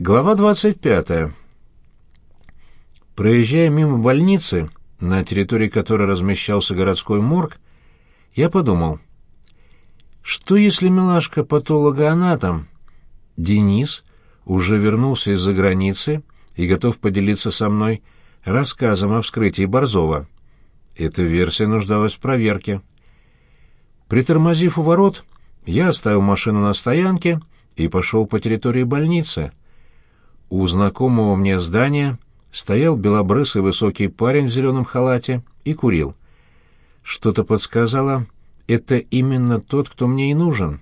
Глава 25. Проезжая мимо больницы, на территории которой размещался городской морг, я подумал, что если милашка-патологоанатом Денис уже вернулся из-за границы и готов поделиться со мной рассказом о вскрытии Борзова? Эта версия нуждалась в проверке. Притормозив у ворот, я оставил машину на стоянке и пошел по территории больницы — у знакомого мне здания стоял белобрысый высокий парень в зеленом халате и курил. Что-то подсказало, это именно тот, кто мне и нужен.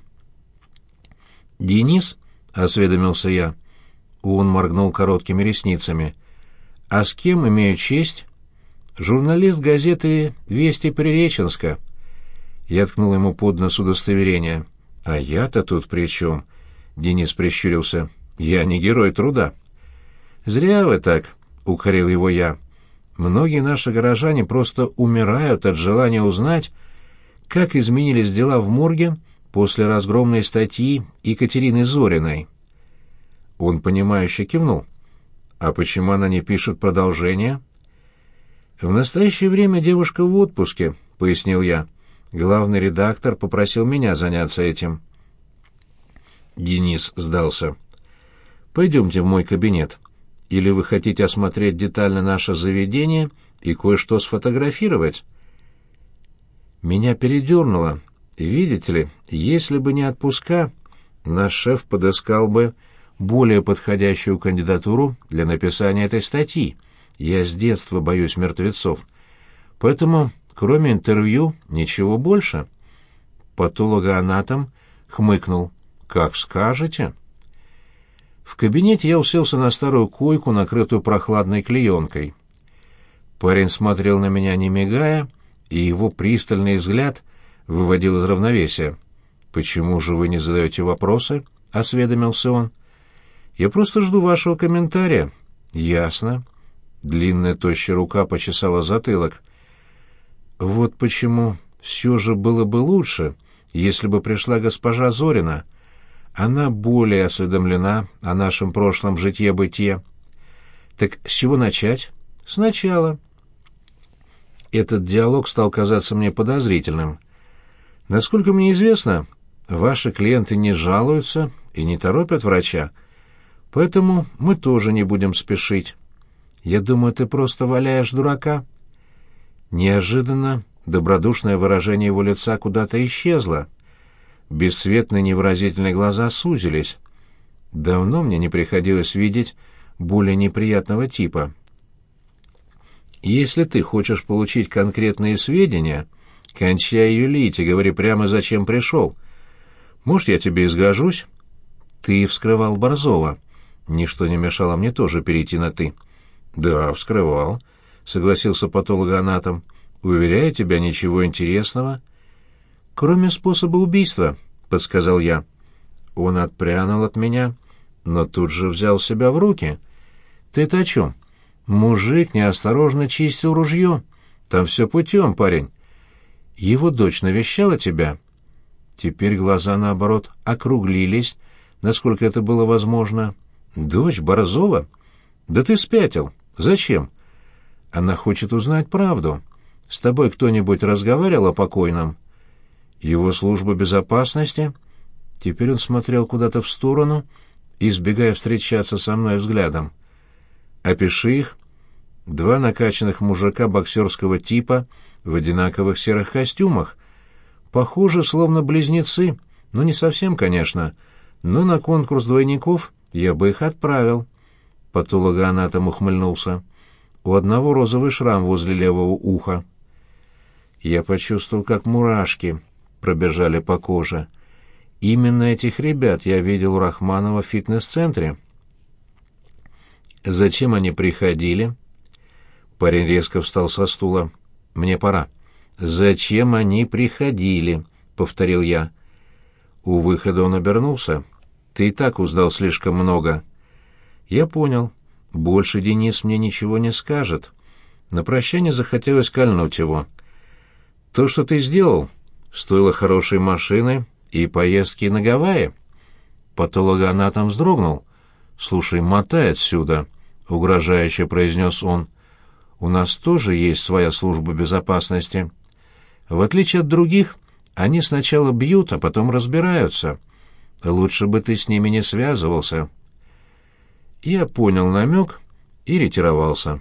«Денис?» — осведомился я. Он моргнул короткими ресницами. «А с кем имею честь?» «Журналист газеты «Вести Приреченска». Я ткнул ему под нос удостоверение. «А я-то тут при чем?» — Денис прищурился. «Я не герой труда». «Зря вы так», — укорил его я. «Многие наши горожане просто умирают от желания узнать, как изменились дела в морге после разгромной статьи Екатерины Зориной». Он, понимающе кивнул. «А почему она не пишет продолжение?» «В настоящее время девушка в отпуске», — пояснил я. «Главный редактор попросил меня заняться этим». Денис сдался. «Пойдемте в мой кабинет. Или вы хотите осмотреть детально наше заведение и кое-что сфотографировать?» Меня передернуло. Видите ли, если бы не отпуска, наш шеф подыскал бы более подходящую кандидатуру для написания этой статьи. Я с детства боюсь мертвецов. Поэтому, кроме интервью, ничего больше. Патологоанатом хмыкнул. «Как скажете». В кабинете я уселся на старую койку, накрытую прохладной клеенкой. Парень смотрел на меня не мигая, и его пристальный взгляд выводил из равновесия. «Почему же вы не задаете вопросы?» — осведомился он. «Я просто жду вашего комментария». «Ясно». Длинная тощая рука почесала затылок. «Вот почему все же было бы лучше, если бы пришла госпожа Зорина. Она более осведомлена о нашем прошлом житье-бытие. Так с чего начать? Сначала. Этот диалог стал казаться мне подозрительным. Насколько мне известно, ваши клиенты не жалуются и не торопят врача, поэтому мы тоже не будем спешить. Я думаю, ты просто валяешь дурака. Неожиданно добродушное выражение его лица куда-то исчезло. Бесцветные невыразительные глаза сузились. Давно мне не приходилось видеть более неприятного типа. Если ты хочешь получить конкретные сведения, кончай юлить и говори прямо, зачем пришел. Может, я тебе изгожусь? Ты вскрывал Борзова. Ничто не мешало мне тоже перейти на «ты». Да, вскрывал, согласился патологоанатом. Уверяю тебя, ничего интересного кроме способа убийства», — подсказал я. Он отпрянул от меня, но тут же взял себя в руки. «Ты-то о чем? Мужик неосторожно чистил ружье. Там все путем, парень. Его дочь навещала тебя?» Теперь глаза, наоборот, округлились, насколько это было возможно. «Дочь Борзова? Да ты спятил. Зачем?» «Она хочет узнать правду. С тобой кто-нибудь разговаривал о покойном?» Его служба безопасности? Теперь он смотрел куда-то в сторону, избегая встречаться со мной взглядом. Опиши их. Два накачанных мужика боксерского типа в одинаковых серых костюмах. Похожи, словно близнецы, но не совсем, конечно. Но на конкурс двойников я бы их отправил. Патологоанатом ухмыльнулся. У одного розовый шрам возле левого уха. Я почувствовал, как мурашки пробежали по коже. Именно этих ребят я видел у Рахманова в фитнес-центре. Зачем они приходили? Парень резко встал со стула. Мне пора. Зачем они приходили? повторил я. У выхода он обернулся. Ты и так узнал слишком много. Я понял. Больше Денис мне ничего не скажет. На прощание захотелось кольнуть его. То, что ты сделал, стоило хорошей машины и поездки на Гавайи. Патологоанатом вздрогнул. «Слушай, мотай отсюда», — угрожающе произнес он. «У нас тоже есть своя служба безопасности. В отличие от других, они сначала бьют, а потом разбираются. Лучше бы ты с ними не связывался». Я понял намек и ретировался.